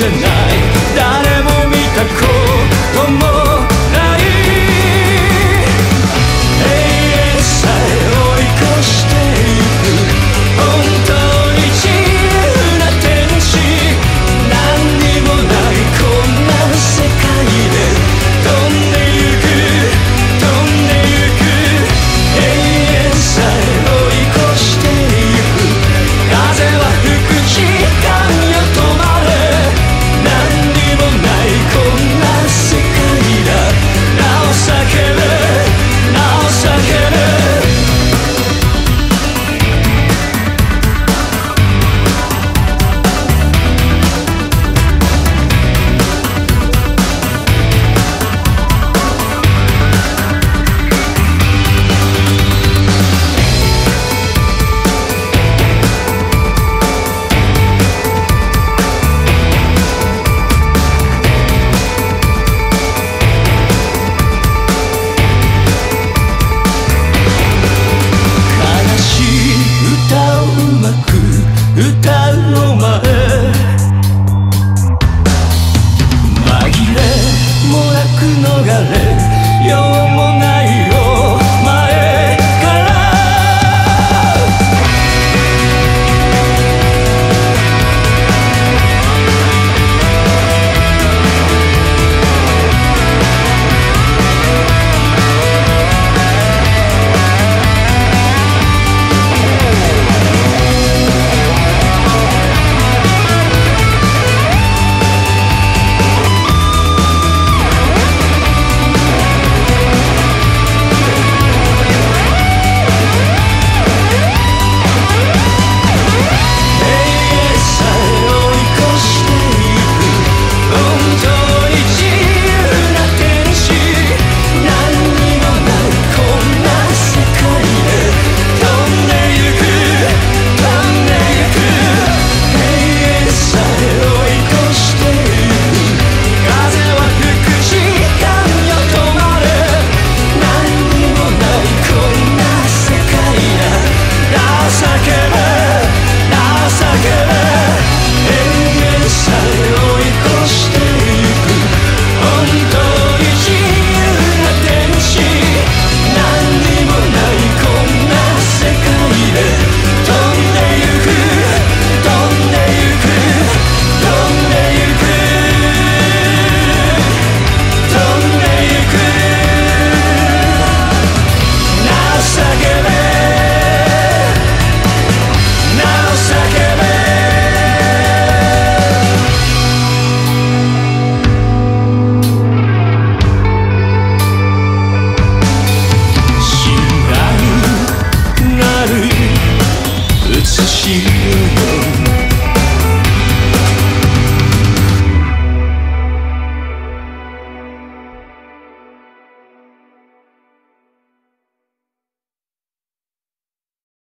镇南